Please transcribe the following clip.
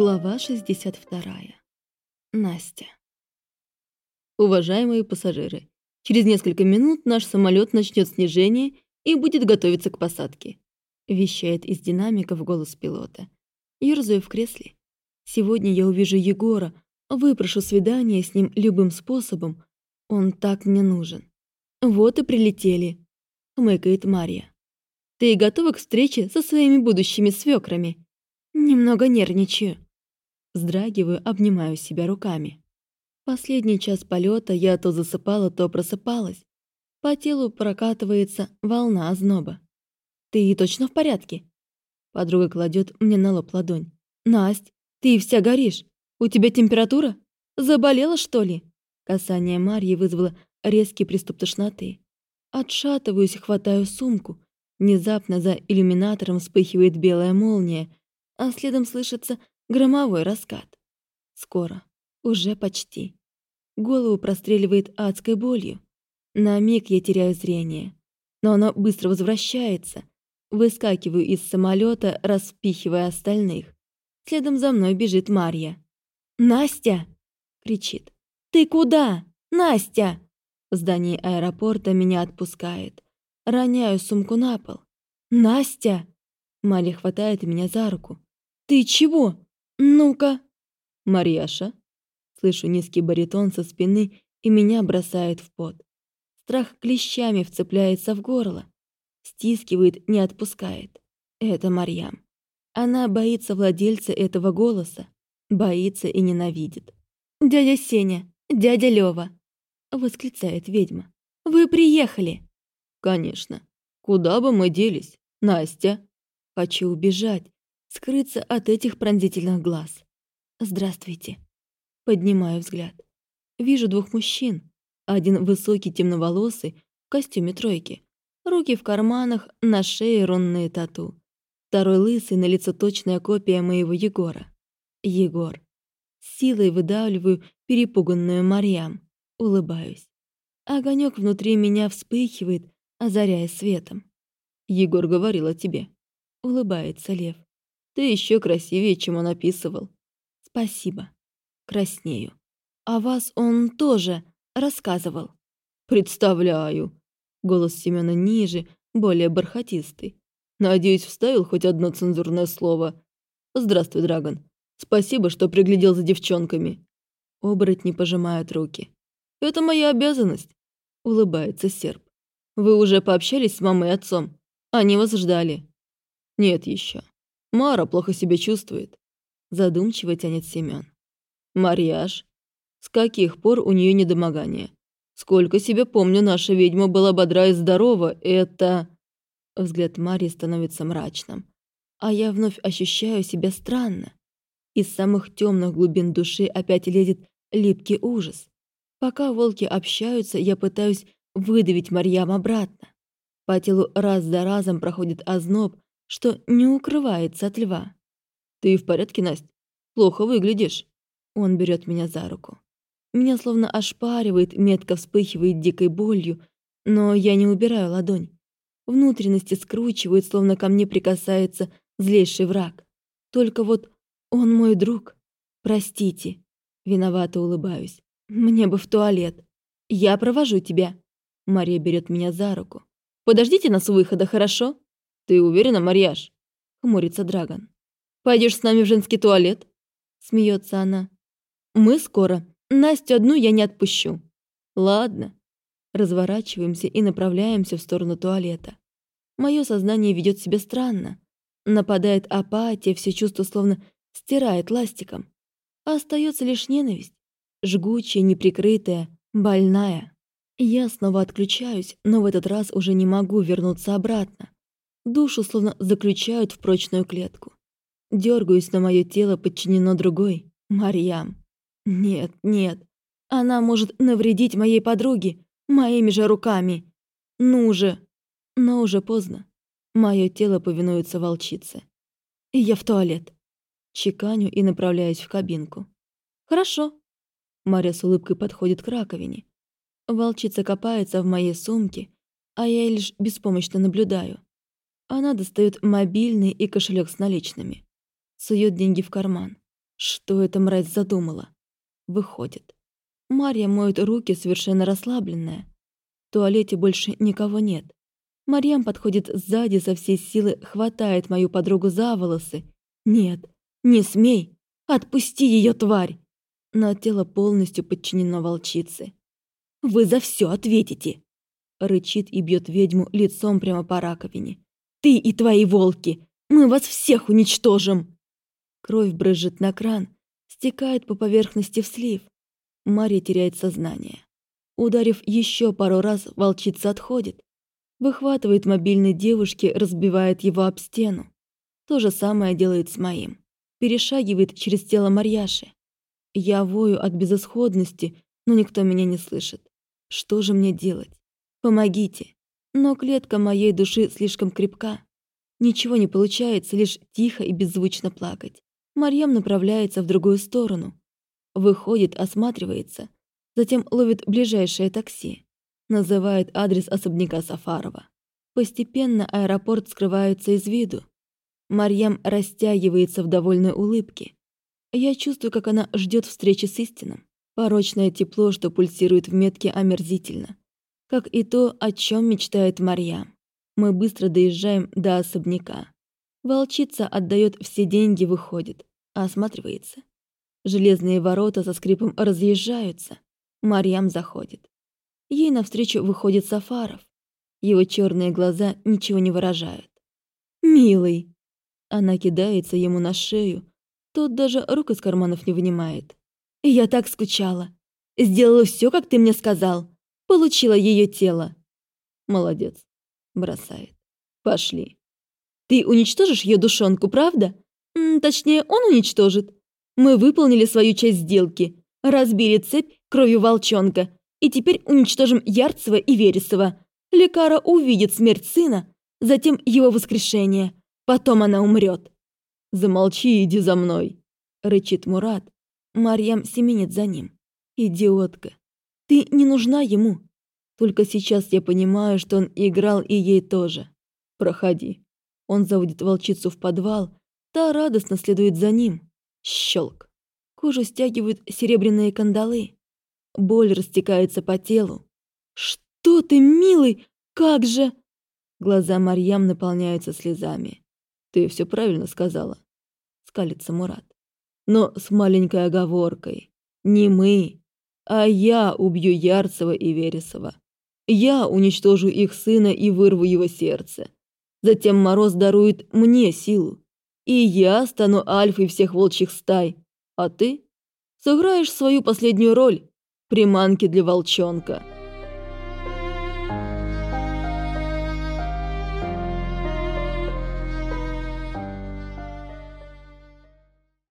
Глава 62. Настя. Уважаемые пассажиры, через несколько минут наш самолет начнет снижение и будет готовиться к посадке. Вещает из динамиков голос пилота. Ёрзаю в кресле. Сегодня я увижу Егора, выпрошу свидание с ним любым способом. Он так мне нужен. Вот и прилетели. Хмыкает Марья. Ты готова к встрече со своими будущими свекрами? Немного нервничаю. Вздрагиваю, обнимаю себя руками. Последний час полета я то засыпала, то просыпалась. По телу прокатывается волна озноба. «Ты точно в порядке?» Подруга кладет мне на лоб ладонь. «Насть, ты вся горишь. У тебя температура? Заболела, что ли?» Касание Марьи вызвало резкий приступ тошноты. Отшатываюсь, хватаю сумку. Внезапно за иллюминатором вспыхивает белая молния, а следом слышится громовой раскат. Скоро, уже почти. Голову простреливает адской болью. На миг я теряю зрение, но оно быстро возвращается. Выскакиваю из самолета, распихивая остальных. Следом за мной бежит Марья. «Настя!» — кричит. «Ты куда? Настя!» В здании аэропорта меня отпускает. Роняю сумку на пол. «Настя!» Марья хватает меня за руку. «Ты чего? Ну-ка!» «Марьяша?» Слышу низкий баритон со спины, и меня бросает в пот. Страх клещами вцепляется в горло. Стискивает, не отпускает. Это Марьям. Она боится владельца этого голоса. Боится и ненавидит. «Дядя Сеня! Дядя Лёва!» Восклицает ведьма. «Вы приехали!» «Конечно. Куда бы мы делись? Настя!» Хочу убежать, скрыться от этих пронзительных глаз. «Здравствуйте». Поднимаю взгляд. Вижу двух мужчин. Один высокий темноволосый, в костюме тройки. Руки в карманах, на шее рунные тату. Второй лысый, на лицо точная копия моего Егора. Егор. силой выдавливаю перепуганную Марьям. Улыбаюсь. Огонек внутри меня вспыхивает, озаряя светом. Егор говорил о тебе. Улыбается Лев. Ты еще красивее, чем он описывал. Спасибо. Краснею. А вас он тоже рассказывал. Представляю. Голос Семена ниже, более бархатистый. Надеюсь, вставил хоть одно цензурное слово. Здравствуй, Драгон. Спасибо, что приглядел за девчонками. Оборотни пожимают руки. Это моя обязанность. Улыбается серп. Вы уже пообщались с мамой и отцом? Они вас ждали. Нет еще. Мара плохо себя чувствует. Задумчиво тянет Семен. Марьяж. С каких пор у нее недомогание? Сколько себя помню, наша ведьма была бодра и здорова. Это... Взгляд Марии становится мрачным. А я вновь ощущаю себя странно. Из самых темных глубин души опять лезет липкий ужас. Пока волки общаются, я пытаюсь выдавить Марьям обратно. По телу раз за разом проходит озноб, что не укрывается от льва. «Ты в порядке, Настя? Плохо выглядишь». Он берет меня за руку. Меня словно ошпаривает, метко вспыхивает дикой болью, но я не убираю ладонь. Внутренности скручивают, словно ко мне прикасается злейший враг. Только вот он мой друг. Простите. Виновато улыбаюсь. Мне бы в туалет. Я провожу тебя. Мария берет меня за руку. Подождите нас у выхода, хорошо? «Ты уверена, Марьяш?» — хмурится Драгон. «Пойдешь с нами в женский туалет?» — смеется она. «Мы скоро. Настю одну я не отпущу». «Ладно». Разворачиваемся и направляемся в сторону туалета. Мое сознание ведет себя странно. Нападает апатия, все чувства словно стирает ластиком. А остается лишь ненависть. Жгучая, неприкрытая, больная. Я снова отключаюсь, но в этот раз уже не могу вернуться обратно. Душу словно заключают в прочную клетку. Дергаюсь, но мое тело подчинено другой, Марьям. Нет, нет, она может навредить моей подруге, моими же руками. Ну же! Но уже поздно. Мое тело повинуется волчице. Я в туалет. Чеканю и направляюсь в кабинку. Хорошо. Мария с улыбкой подходит к раковине. Волчица копается в моей сумке, а я лишь беспомощно наблюдаю. Она достает мобильный и кошелек с наличными. Сует деньги в карман. Что эта мразь задумала? Выходит. Марья моет руки, совершенно расслабленная. В туалете больше никого нет. Марьям подходит сзади со всей силы, хватает мою подругу за волосы. «Нет, не смей! Отпусти ее, тварь!» Но тело полностью подчинено волчице. «Вы за все ответите!» Рычит и бьет ведьму лицом прямо по раковине. «Ты и твои волки! Мы вас всех уничтожим!» Кровь брызжет на кран, стекает по поверхности в слив. Мария теряет сознание. Ударив еще пару раз, волчица отходит. Выхватывает мобильный девушки, разбивает его об стену. То же самое делает с моим. Перешагивает через тело Марьяши. Я вою от безысходности, но никто меня не слышит. Что же мне делать? Помогите. Но клетка моей души слишком крепка. Ничего не получается, лишь тихо и беззвучно плакать. Марьям направляется в другую сторону. Выходит, осматривается. Затем ловит ближайшее такси. Называет адрес особняка Сафарова. Постепенно аэропорт скрывается из виду. Марьям растягивается в довольной улыбке. Я чувствую, как она ждет встречи с истином. Порочное тепло, что пульсирует в метке, омерзительно. Как и то, о чем мечтает Марьям. Мы быстро доезжаем до особняка. Волчица отдает все деньги, выходит, осматривается. Железные ворота со скрипом разъезжаются. Марьям заходит. Ей навстречу выходит Сафаров. Его черные глаза ничего не выражают. «Милый!» Она кидается ему на шею. Тот даже рук из карманов не вынимает. «Я так скучала. Сделала все, как ты мне сказал. Получила ее тело». «Молодец», — бросает. «Пошли». «Ты уничтожишь ее душонку, правда? М точнее, он уничтожит. Мы выполнили свою часть сделки, разбили цепь кровью волчонка, и теперь уничтожим Ярцева и Вересова. Лекара увидит смерть сына, затем его воскрешение. Потом она умрет. «Замолчи и иди за мной», — рычит Мурат. Марьям семенит за ним. «Идиотка, ты не нужна ему. Только сейчас я понимаю, что он играл и ей тоже. Проходи». Он заводит волчицу в подвал, та радостно следует за ним. Щелк. Кожу стягивают серебряные кандалы. Боль растекается по телу. «Что ты, милый? Как же?» Глаза Марьям наполняются слезами. «Ты все правильно сказала», — скалится Мурат. «Но с маленькой оговоркой. Не мы, а я убью Ярцева и Вересова. Я уничтожу их сына и вырву его сердце. Затем Мороз дарует мне силу и я стану альфой всех волчьих стай, а ты сыграешь свою последнюю роль – приманки для волчонка.